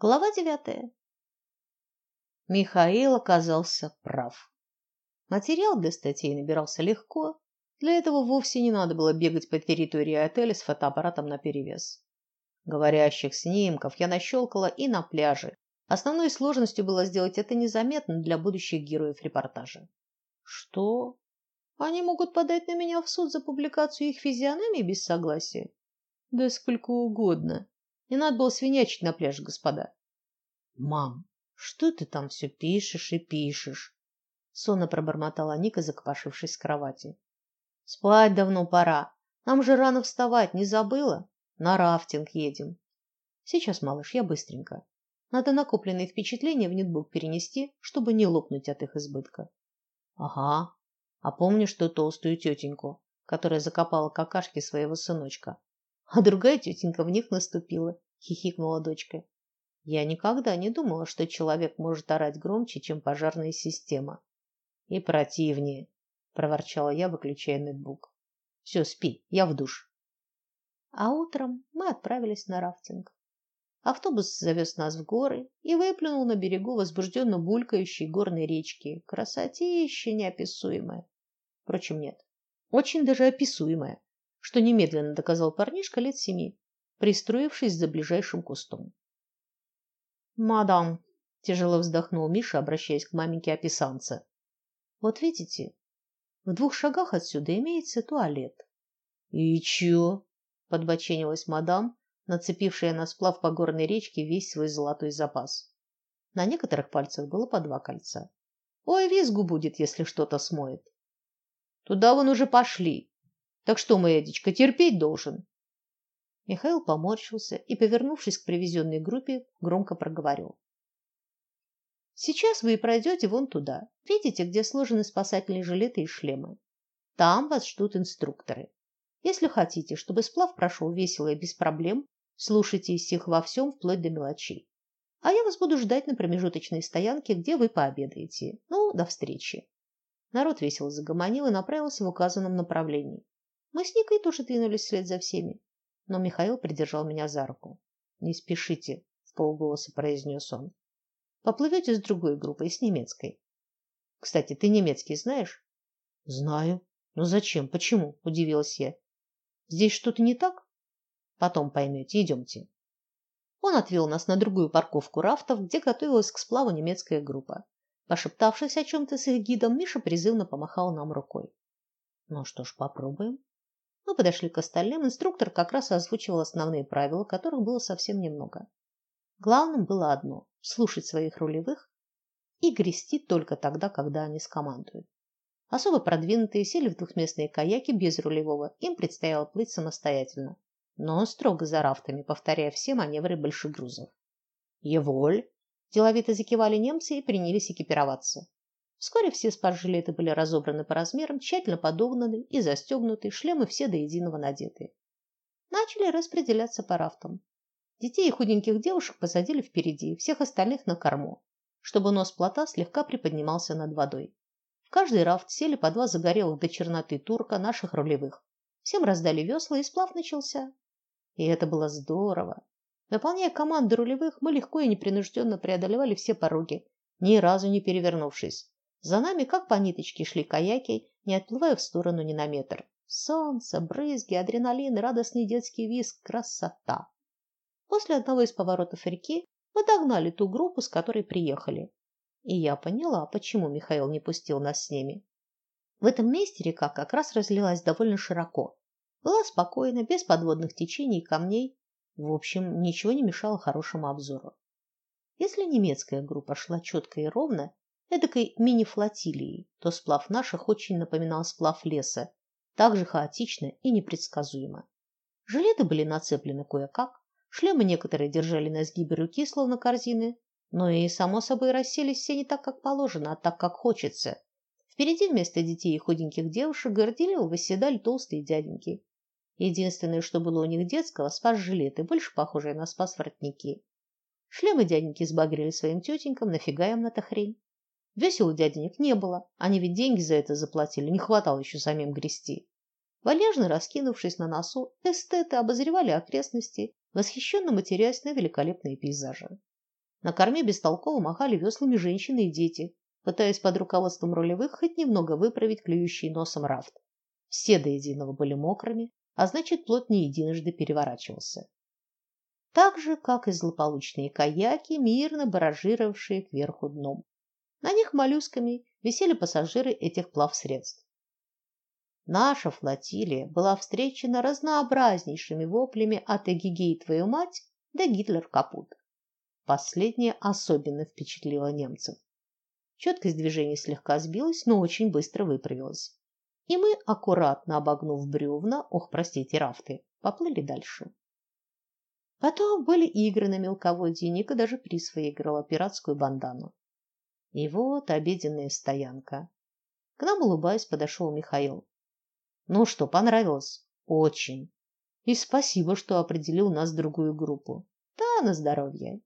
Глава девятая. Михаил оказался прав. Материал для статей набирался легко, для этого вовсе не надо было бегать по территории отеля с фотоаппаратом наперевес. Говорящих снимков я нащелкала и на пляже. Основной сложностью было сделать это незаметно для будущих героев репортажа. Что? Они могут подать на меня в суд за публикацию их физиономий без согласия? Да сколько угодно. Не надо было свинячить на пляже, господа. Мам, что ты там все пишешь и пишешь? сонно пробормотала Ника, закопошившись в кровати. Спать давно пора. Нам же рано вставать, не забыла? На рафтинг едем. Сейчас, малыш, я быстренько. Надо накопленные впечатления в нетбук перенести, чтобы не лопнуть от их избытка. Ага. А помнишь ту толстую тетеньку, которая закопала какашки своего сыночка? А другая тетенька в них наступила, хихикнула дочка. Я никогда не думала, что человек может орать громче, чем пожарная система. И противнее проворчала я, выключая ноутбук. Все, спи, я в душ. А утром мы отправились на рафтинг. Автобус завез нас в горы и выплюнул на берегу возбужденно булькающей горной речки. Красотища неописуемая. Впрочем, нет. Очень даже описуемая, что немедленно доказал парнишка лет семи, пристроившись за ближайшим кустом. "Мадам", тяжело вздохнул Миша, обращаясь к маменьке описанца. "Вот видите, в двух шагах отсюда имеется туалет. И чё? подбоченилась мадам, нацепившая на сплав по горной речке весь свой золотой запас. На некоторых пальцах было по два кольца. Ой, визгу будет, если что-то смоет. Туда вон уже пошли. Так что, моя дичка, терпеть должен. Михаил поморщился и, повернувшись к привезенной группе, громко проговорил: Сейчас вы пройдете вон туда. Видите, где сложены спасательные жилеты и шлемы? Там вас ждут инструкторы. Если хотите, чтобы сплав прошел весело и без проблем, слушайтесь их во всем, вплоть до мелочей. А я вас буду ждать на промежуточной стоянке, где вы пообедаете. Ну, до встречи. Народ весело загомонил и направился в указанном направлении. Мы с Никой тоже двинулись вслед за всеми, но Михаил придержал меня за руку. Не спешите, вполголоса произнес он. Поплывете с другой группой, с немецкой. Кстати, ты немецкий знаешь? Знаю. Но зачем? Почему? удивилась я. Здесь что-то не так? Потом поймете. Идемте. Он отвел нас на другую парковку рафтов, где готовилась к сплаву немецкая группа. Пошептавшись о чем то с их гидом, Миша призывно помахал нам рукой. Ну что ж, попробуем. Мы подошли к остальным. Инструктор как раз озвучивал основные правила, которых было совсем немного. Главным было одно слушать своих рулевых и грести только тогда, когда они скомандуют. Особо продвинутые сели в двухместные каяки без рулевого, им предстояло плыть самостоятельно, но строго за рафтами, повторяя все маневры большегрузов. "Еволь!" деловито закивали немцы и принялись экипироваться. Вскоре все спаржилеты были разобраны по размерам, тщательно подогнаны и застегнуты, шлемы все до единого надеты. Начали распределяться по рафтам. Детей и худеньких девушек посадили впереди, всех остальных на корму, чтобы нос плота слегка приподнимался над водой. В каждый рафт сели по два загорелых до черноты турка наших рулевых. Всем раздали весла, и сплав начался. И это было здорово. Выполняя команды рулевых, мы легко и непринужденно преодолевали все пороги, ни разу не перевернувшись. За нами, как по ниточке, шли каяки, не отплывая в сторону ни на метр. Солнце, брызги, адреналин, радостный детский визг, красота. После одного из поворотов реки мы догнали ту группу, с которой приехали. И я поняла, почему Михаил не пустил нас с ними. В этом месте река как раз разлилась довольно широко. Была спокойна, без подводных течений и камней. В общем, ничего не мешало хорошему обзору. Если немецкая группа шла четко и ровно, эдакой мини-флотилией, то сплав наших очень напоминал сплав леса, так же хаотично и непредсказуемо. Жилеты были нацеплены кое-как, Шлемы некоторые держали на сгибе руки, словно корзины, но и само собой расселись все не так, как положено, а так, как хочется. Впереди вместо детей и худеньких девушек горделиво восседали толстые дяденьки. Единственное, что было у них детского, спас-жилеты, больше похожие на спас-воротники. Шлемы дяденьки сбагрили своим тетенькам, нафига им эта хрень? Весел у дяденек не было, они ведь деньги за это заплатили, не хватало еще самим грести. Вальяжно раскинувшись на носу, эстеты обозревали окрестности восхищенно матерясь на великолепные пейзажи. На корме бестолково махали веслами женщины и дети, пытаясь под руководством рулевых хоть немного выправить клюющий носом рафт. Все до единого были мокрыми, а значит, плот не единожды переворачивался. Так же, как и злополучные каяки, мирно баражировавшие кверху дном. На них моллюсками висели пассажиры этих плавсредств. Наша флотилия была встречена разнообразнейшими воплями от «Эгегей, твою мать!» до «Гитлер капут!». Последнее особенно впечатлило немцев. Четкость движения слегка сбилась, но очень быстро выправилась. И мы, аккуратно обогнув бревна, ох, простите, рафты, поплыли дальше. Потом были игры на мелководье, Ника даже приз выиграла пиратскую бандану. И вот обеденная стоянка. К нам, улыбаясь, подошел Михаил. Ну что, понравилось? Очень. И спасибо, что определил нас в другую группу. Да, на здоровье.